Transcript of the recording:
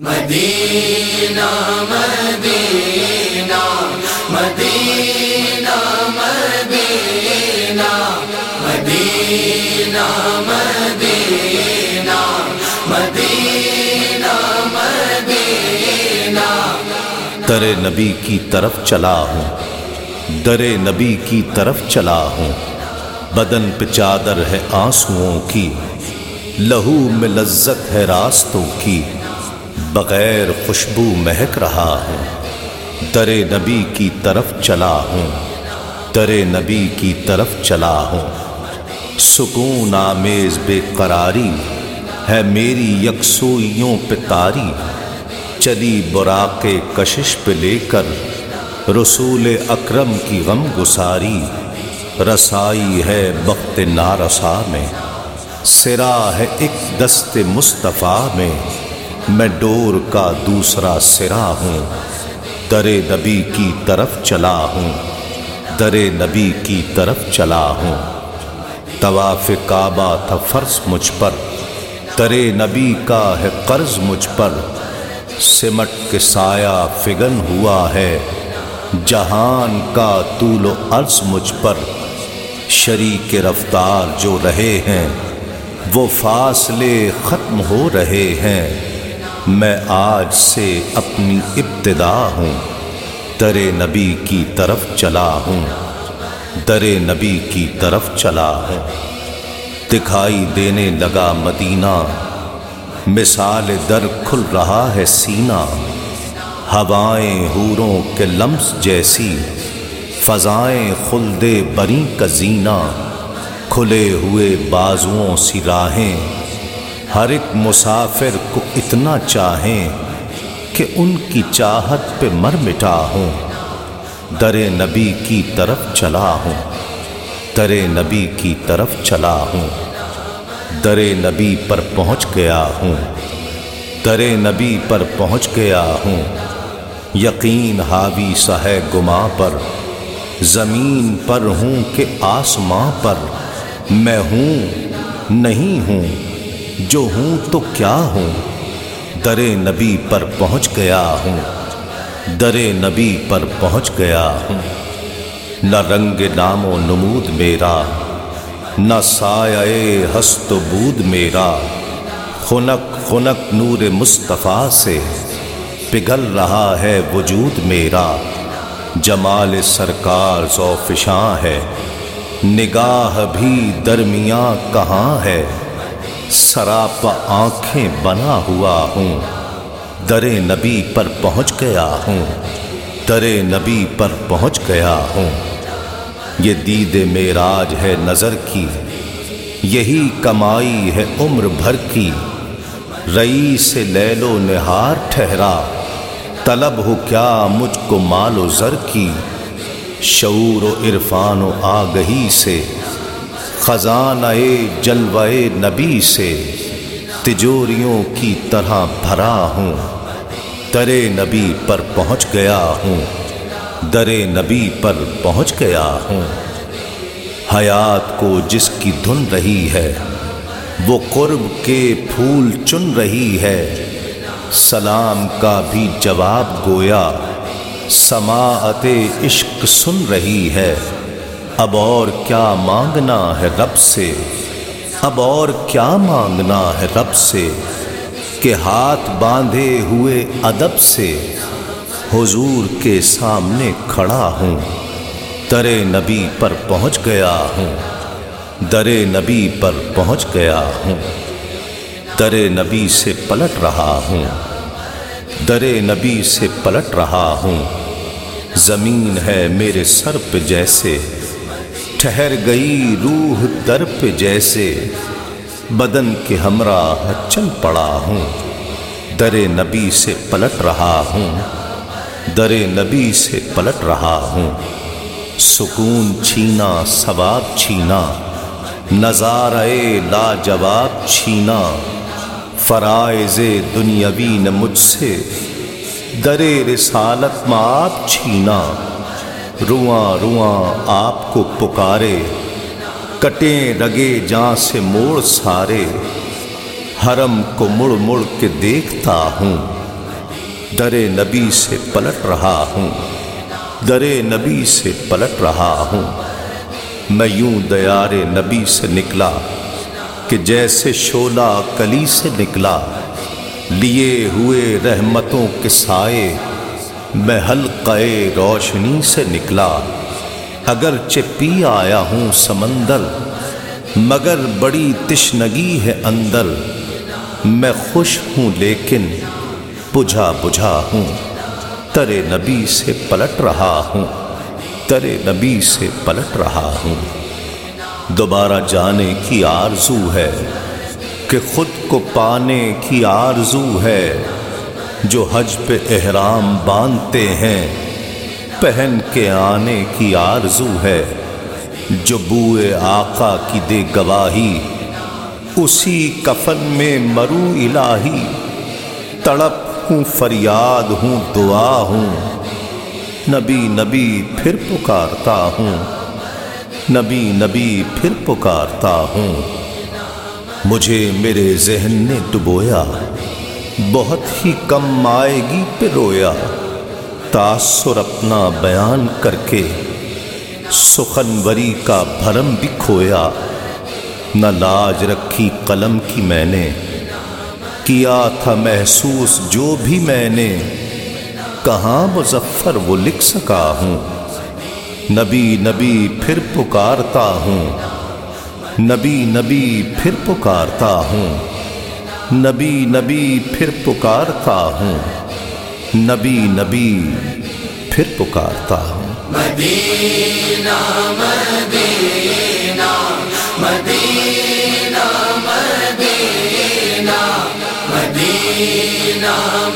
مدینہ مدینہ مدینہ مدینہ مدینہ مدینہ مدینہ مدینہ۔ در نبی کی طرف چلا ہوں، در نبی کی طرف چلا ہوں۔ بدن پہ چادر ہے آنسوؤں کی، لہو میں لذت ہے راستوں کی۔ بغیر خوشبو مہک رہا ہوں۔ در نبی کی طرف چلا ہوں۔ در نبی کی طرف چلا ہوں۔ سکون آمیز بے قراری ہے، میری یکسوئیوں پہ تاری۔ چلی براق کشش پہ لے کر رسول اکرم کی غم گساری۔ رسائی ہے بخت نارسا میں۔ سرا ہے ایک دست مصطفیٰ میں۔ میں ڈور کا دوسرا سرا ہوں۔ در نبی کی طرف چلا ہوں۔ در نبی کی طرف چلا ہوں۔ طواف کعبہ تھا فرض مجھ پر۔ در نبی کا ہے قرض مجھ پر۔ سمٹ کے سایہ فگن ہوا ہے۔ جہان کا طول و عرض مجھ پر۔ شریک رفتار جو رہے ہیں، وہ فاصلے ختم ہو رہے ہیں۔ میں آج سے اپنی ابتدا ہوں۔ در نبی کی طرف چلا ہوں۔ در نبی کی طرف چلا ہوں۔ دکھائی دینے لگا مدینہ۔ مثال در کھل رہا ہے سینہ۔ ہوائیں حوروں کے لمس جیسی۔ فضائیں خلد بری کا زینہ۔ کھلے ہوئے بازوؤں سی راہیں۔ ہر ایک مسافر کو اتنا چاہیں کہ ان کی چاہت پہ مر مٹا ہوں۔ در نبی کی طرف چلا ہوں۔ در نبی کی طرف چلا ہوں۔ در نبی پر پہنچ گیا ہوں۔ در نبی پر پہنچ گیا ہوں۔ یقین حاوی سہ گما پر۔ زمین پر ہوں کہ آسماں پر۔ میں ہوں، نہیں ہوں۔ جو ہوں تو کیا ہوں؟ در نبی پر پہنچ گیا ہوں۔ در نبی پر پہنچ گیا ہوں۔ نہ رنگ نام و نمود میرا، نہ سایہ ہست و بود میرا۔ خنک خنک نور مصطفیٰ سے پگھل رہا ہے وجود میرا۔ جمال سرکار ذوفشاں ہے، نگاہ بھی درمیاں کہاں ہے؟ سراپا آنکھیں بنا ہوا ہوں۔ در نبی پر پہنچ گیا ہوں۔ در نبی پر پہنچ گیا ہوں۔ یہ دید میراج ہے نظر کی۔ یہی کمائی ہے عمر بھر کی۔ رئی سے لیل و نہار ٹھہرا۔ طلب ہو کیا مجھ کو مال و زر کی۔ شعور و عرفان و آگہی سے۔ خزانہ جلوے نبی سے تجوریوں کی طرح بھرا ہوں۔ در نبی پر پہنچ گیا ہوں۔ در نبی پر پہنچ گیا ہوں۔ حیات کو جس کی دھن رہی ہے، وہ قرب کے پھول چن رہی ہے۔ سلام کا بھی جواب گویا، سماعت عشق سن رہی ہے۔ اب اور کیا مانگنا ہے رب سے؟ اب اور کیا مانگنا ہے رب سے؟ کہ ہاتھ باندھے ہوئے ادب سے حضور کے سامنے کھڑا ہوں در نبی پر پہنچ گیا ہوں در نبی پر پہنچ گیا ہوں در نبی سے پلٹ رہا ہوں در نبی سے پلٹ رہا ہوں۔ زمین ہے میرے سر پہ جیسے۔ ٹھہر گئی روح در پہ جیسے، بدن کے ہمراہ چل پڑا ہوں، در نبی سے پلٹ رہا ہوں، در نبی سے پلٹ رہا ہوں۔ سکون چھینا، ثواب چھینا نظارے لاجواب چھینا۔ فرائض دنیاوی نے مجھ سے در رسالت ماب چھینا۔ رواں رواں آپ کو پکارے، کٹیں رگے جاں سے موڑ سارے، حرم کو مڑ مڑ کے دیکھتا ہوں در نبی سے پلٹ رہا ہوں در نبی سے پلٹ رہا ہوں۔ میں یوں دیار نبی سے نکلا کہ جیسے شولا کلی سے نکلا، لیے ہوئے رحمتوں کے سائے میں حلقہ روشنی سے نکلا۔ اگر پی آیا ہوں سمندر، مگر بڑی تشنگی ہے اندر۔ میں خوش ہوں لیکن بجھا بجھا ہوں۔ ترے نبی سے پلٹ رہا ہوں۔ ترے نبی سے پلٹ رہا ہوں۔ دوبارہ جانے کی آرزو ہے کہ خود کو پانے کی آرزو ہے۔ جو حج پہ احرام باندھتے ہیں۔ پہن کے آنے کی آرزو ہے۔ جو بوئے آقا کی دے گواہی، اسی کفن میں مرو الہی۔ تڑپ ہوں، فریاد ہوں، دعا ہوں۔ نبی نبی پھر پکارتا ہوں۔ نبی نبی پھر پکارتا ہوں۔ مجھے میرے ذہن نے ڈبویا۔ بہت ہی کم آئے گی پہ رویا۔ تاثر اپنا بیان کر کے سخنوری کا بھرم بھی کھویا۔ نہ لاج رکھی قلم کی میں نے، کیا تھا محسوس جو بھی میں نے۔ کہاں مظفر وہ لکھ سکا ہوں؟ نبی نبی پھر پکارتا ہوں۔ نبی نبی پھر پکارتا ہوں۔ نبی نبی پھر پکارتا ہوں۔ نبی نبی پھر پکارتا ہوں۔ مدینہ مدینہ مدینہ مدینہ مدینہ